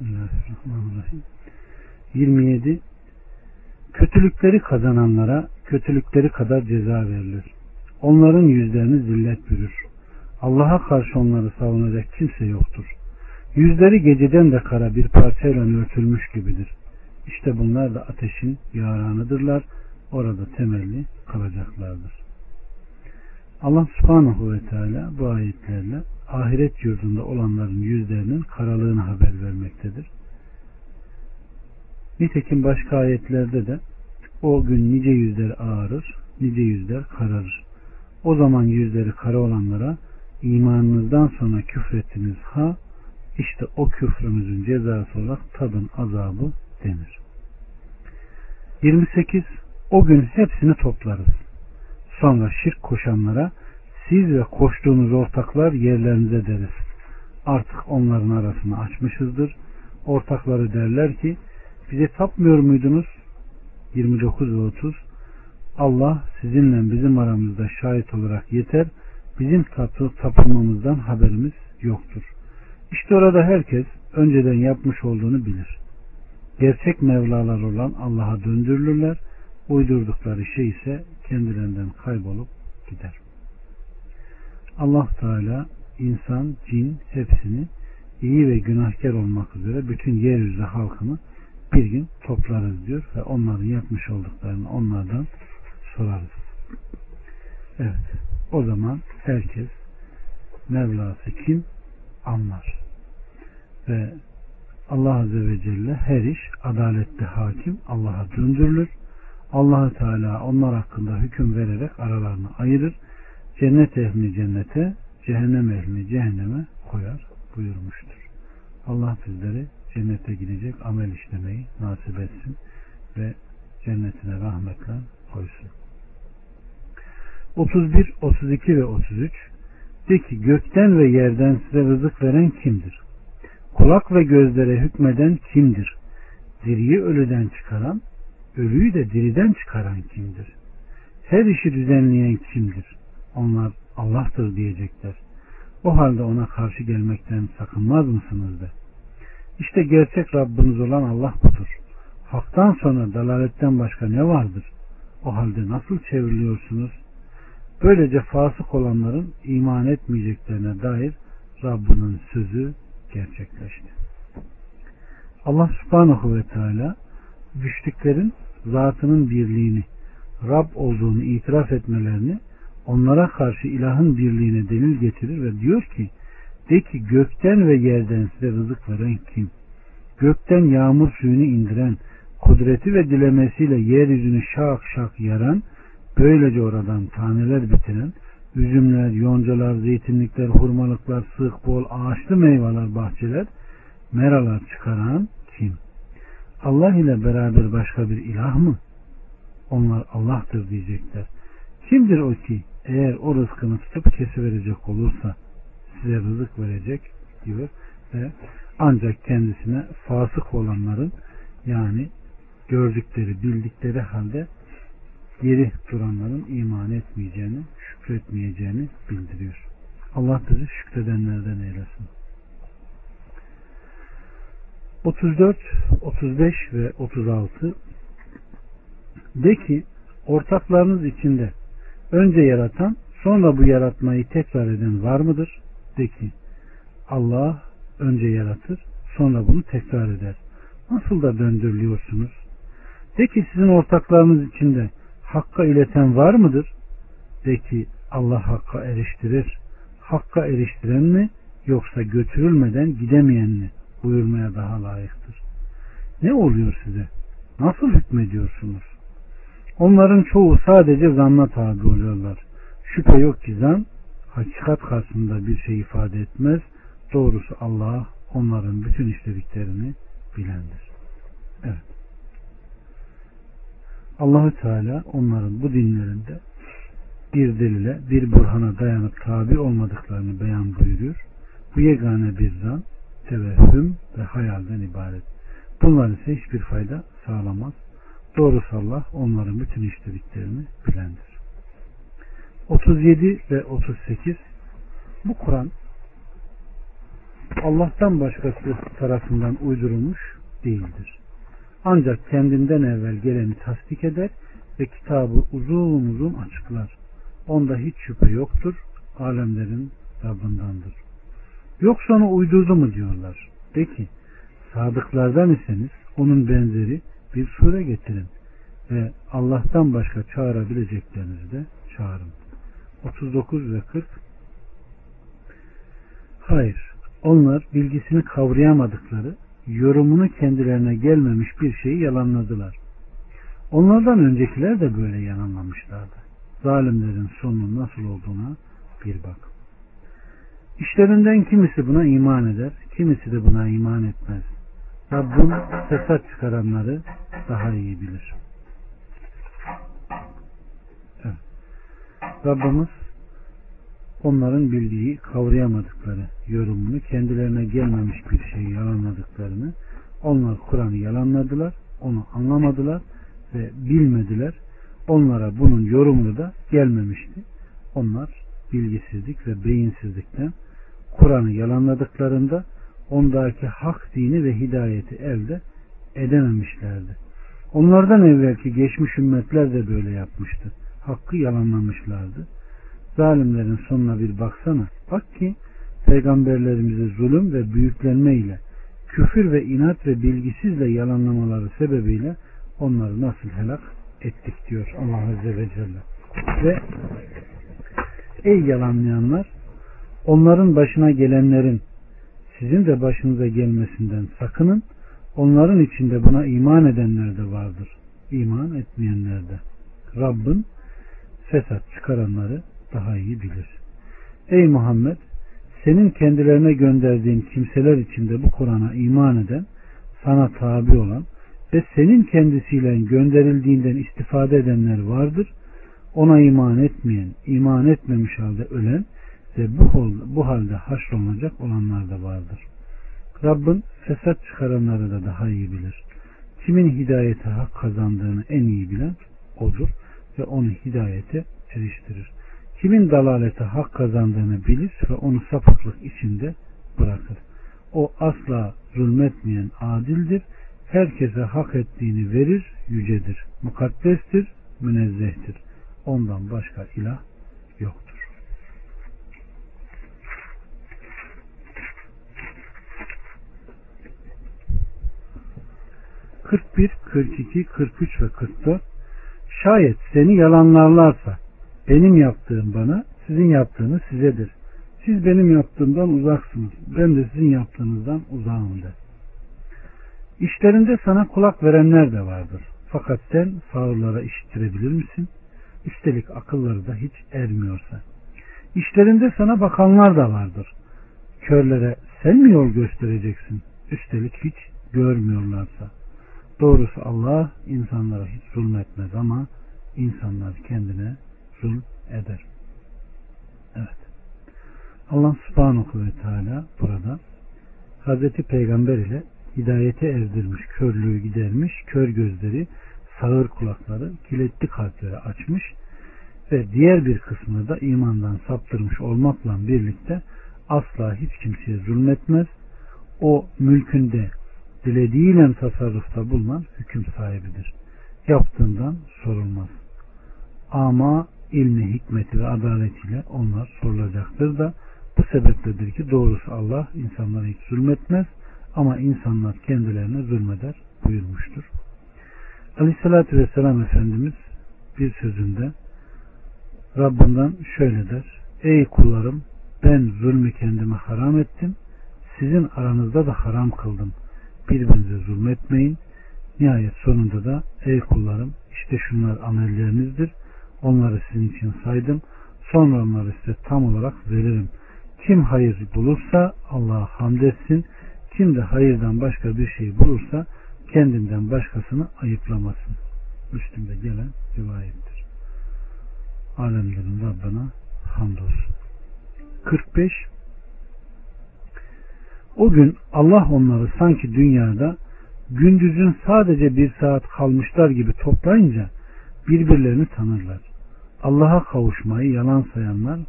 Bismillahirrahmanirrahim. 27. Kötülükleri kazananlara kötülükleri kadar ceza verilir. Onların yüzlerini zillet bürür. Allah'a karşı onları savunacak kimse yoktur. Yüzleri geceden de kara bir parçayla örtülmüş gibidir. İşte bunlar da ateşin yaranıdırlar. Orada temelli kalacaklardır. Allah subhanahu ve teala bu ayetlerle ahiret yurdunda olanların yüzlerinin karalığını haber vermektedir. Nitekim başka ayetlerde de o gün nice yüzler ağarır, nice yüzler kararır. O zaman yüzleri kara olanlara imanınızdan sonra küfrettiniz ha işte o küfrümüzün cezası olarak tadın azabı denir. 28. O gün hepsini toplarız. Sonra şirk koşanlara siz ve koştuğunuz ortaklar yerlerinize deriz. Artık onların arasını açmışızdır. Ortakları derler ki bize tapmıyor muydunuz? 29 ve 30 Allah sizinle bizim aramızda şahit olarak yeter. Bizim tapı, tapınmamızdan haberimiz yoktur. İşte orada herkes önceden yapmış olduğunu bilir. Gerçek Mevlalar olan Allah'a döndürülürler. Uydurdukları şey ise kendilerinden kaybolup gider. Allah Teala insan, cin hepsini iyi ve günahkar olmak üzere bütün yeryüzü halkını bir gün toplarız diyor ve onların yapmış olduklarını onlardan sorarız. Evet. O zaman herkes Mevlası kim anlar. Ve Allah Azze ve Celle her iş adalette hakim Allah'a döndürülür. allah Teala onlar hakkında hüküm vererek aralarını ayırır. Cennet ehlini cennete, cehennem ehlini cehenneme koyar buyurmuştur. Allah bizleri cennete gidecek amel işlemeyi nasip etsin ve cennetine rahmetle koysun. 31, 32 ve 33 De ki gökten ve yerden size rızık veren kimdir? Kulak ve gözlere hükmeden kimdir? Diriyi ölüden çıkaran, ölüyü de diriden çıkaran kimdir? Her işi düzenleyen kimdir? Onlar Allah'tır diyecekler. O halde ona karşı gelmekten sakınmaz mısınız de. İşte gerçek Rabbiniz olan Allah budur. Hak'tan sonra dalaletten başka ne vardır? O halde nasıl çevriliyorsunuz? Böylece fasık olanların iman etmeyeceklerine dair Rabbinin sözü gerçekleşti. Allah subhanahu ve teala güçlüklerin zatının birliğini, Rab olduğunu itiraf etmelerini onlara karşı ilahın birliğine delil getirir ve diyor ki de ki gökten ve yerden size rızık veren kim? Gökten yağmur suyunu indiren, kudreti ve dilemesiyle yeryüzünü şak şak yaran, böylece oradan taneler bitiren, üzümler, yoncalar, zeytinlikler, hurmalıklar, sık, bol, ağaçlı meyveler, bahçeler, meralar çıkaran kim? Allah ile beraber başka bir ilah mı? Onlar Allah'tır diyecekler. Kimdir o ki eğer o rızkını tutup kesiverecek olursa size rızık verecek diyor ve ancak kendisine fasık olanların yani gördükleri, bildikleri halde geri duranların iman etmeyeceğini, şükretmeyeceğini bildiriyor. Allah bizi şükredenlerden eylesin. 34, 35 ve 36 De ki ortaklarınız içinde önce yaratan sonra bu yaratmayı tekrar eden var mıdır? De ki Allah önce yaratır sonra bunu tekrar eder. Nasıl da döndürülüyorsunuz? De ki sizin ortaklarınız içinde Hakka ileten var mıdır? De ki Allah Hakka eriştirir. Hakka eriştiren mi yoksa götürülmeden gidemeyen mi buyurmaya daha layıktır. Ne oluyor size? Nasıl hükmediyorsunuz? Onların çoğu sadece zanna tabi oluyorlar. Şüphe yok ki zan hakikat karşısında bir şey ifade etmez. Doğrusu Allah onların bütün işlediklerini bilendir. Evet. Allahü Teala onların bu dinlerinde bir delile, bir burhana dayanıp tabi olmadıklarını beyan buyuruyor. Bu yegane bir zan, tevehhüm ve hayalden ibaret. Bunlar ise hiçbir fayda sağlamaz. Doğrusu Allah onların bütün işlediklerini bilendir. 37 ve 38 bu Kur'an Allah'tan başkası tarafından uydurulmuş değildir. Ancak kendinden evvel geleni tasdik eder ve kitabı uzun uzun açıklar. Onda hiç şüphe yoktur. Alemlerin Rabbindandır. Yoksa onu uydurdu mu diyorlar. De ki sadıklardan iseniz onun benzeri bir sure getirin ve Allah'tan başka çağırabileceklerinizi de çağırın. 39 ve 40 Hayır, onlar bilgisini kavrayamadıkları, yorumunu kendilerine gelmemiş bir şeyi yalanladılar. Onlardan öncekiler de böyle yalanlamışlardı. Zalimlerin sonunun nasıl olduğuna bir bak. İşlerinden kimisi buna iman eder, kimisi de buna iman etmez. Rabbim fesat çıkaranları daha iyi bilir. Evet. Rabbimiz onların bildiği, kavrayamadıkları yorumunu, kendilerine gelmemiş bir şeyi yalanladıklarını, onlar Kur'an'ı yalanladılar, onu anlamadılar ve bilmediler. Onlara bunun yorumunu da gelmemişti. Onlar bilgisizlik ve beyinsizlikten Kur'an'ı yalanladıklarında ondaki hak dini ve hidayeti elde edememişlerdi. Onlardan evvelki geçmiş ümmetler de böyle yapmıştı. Hakkı yalanlamışlardı. Zalimlerin sonuna bir baksana. Bak ki peygamberlerimizi zulüm ve büyüklenme ile küfür ve inat ve bilgisizle yalanlamaları sebebiyle onları nasıl helak ettik diyor Allah Azze ve Celle. Ve ey yalanlayanlar onların başına gelenlerin sizin de başınıza gelmesinden sakının. Onların içinde buna iman edenler de vardır. İman etmeyenler de. Rabbin fesat çıkaranları daha iyi bilir. Ey Muhammed senin kendilerine gönderdiğin kimseler içinde bu Kur'an'a iman eden, sana tabi olan ve senin kendisiyle gönderildiğinden istifade edenler vardır. Ona iman etmeyen, iman etmemiş halde ölen ve bu, bu halde haşrolunacak olanlar da vardır. Rabbin fesat çıkaranları da daha iyi bilir. Kimin hidayete hak kazandığını en iyi bilen odur ve onu hidayete eriştirir. Kimin dalalete hak kazandığını bilir ve onu sapıklık içinde bırakır. O asla zulmetmeyen adildir. Herkese hak ettiğini verir, yücedir. Mukaddestir, münezzehtir. Ondan başka ilah yoktur. 41, 42, 43 ve 44 Şayet seni yalanlarlarsa benim yaptığım bana, sizin yaptığınız sizedir. Siz benim yaptığımdan uzaksınız. Ben de sizin yaptığınızdan uzağım de. İşlerinde sana kulak verenler de vardır. Fakat sen sağırlara işittirebilir misin? Üstelik akılları da hiç ermiyorsa. İşlerinde sana bakanlar da vardır. Körlere sen mi yol göstereceksin? Üstelik hiç görmüyorlarsa. Doğrusu Allah insanlara hiç zulmetmez ama insanlar kendine zulm eder. Evet. Allah subhanahu ve teala burada Hazreti Peygamber ile hidayete erdirmiş, körlüğü gidermiş, kör gözleri, sağır kulakları, kilitli kalpleri açmış ve diğer bir kısmını da imandan saptırmış olmakla birlikte asla hiç kimseye zulmetmez. O mülkünde dilediğiyle tasarrufta bulunan hüküm sahibidir. Yaptığından sorulmaz. Ama ilmi, hikmeti ve adaletiyle onlar sorulacaktır da bu sebepledir ki doğrusu Allah insanlara hiç zulmetmez ama insanlar kendilerine zulmeder buyurmuştur. Aleyhissalatü Vesselam Efendimiz bir sözünde Rabbinden şöyle der. Ey kullarım ben zulmü kendime haram ettim. Sizin aranızda da haram kıldım birbirinize zulmetmeyin. Nihayet sonunda da ey kullarım işte şunlar amellerinizdir. Onları sizin için saydım. Sonra onları size tam olarak veririm. Kim hayır bulursa Allah'a hamd etsin. Kim de hayırdan başka bir şey bulursa kendinden başkasını ayıplamasın. Üstünde gelen rivayettir. Alemlerin Rabbına hamdolsun. 45 o gün Allah onları sanki dünyada gündüzün sadece bir saat kalmışlar gibi toplayınca birbirlerini tanırlar. Allah'a kavuşmayı yalan sayanlar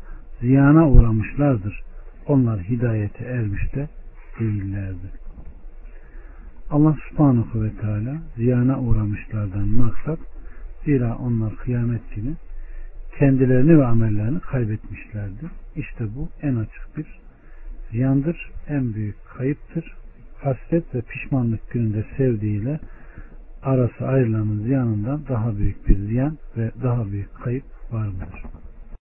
ziyana uğramışlardır. Onlar hidayete ermiş de değillerdi. Allah subhanahu ve teala ziyana uğramışlardan maksat zira onlar kıyamet günü kendilerini ve amellerini kaybetmişlerdi. İşte bu en açık bir ziyandır, en büyük kayıptır. Hasret ve pişmanlık gününde sevdiğiyle arası ayrılanın ziyanından daha büyük bir ziyan ve daha büyük kayıp var mıdır?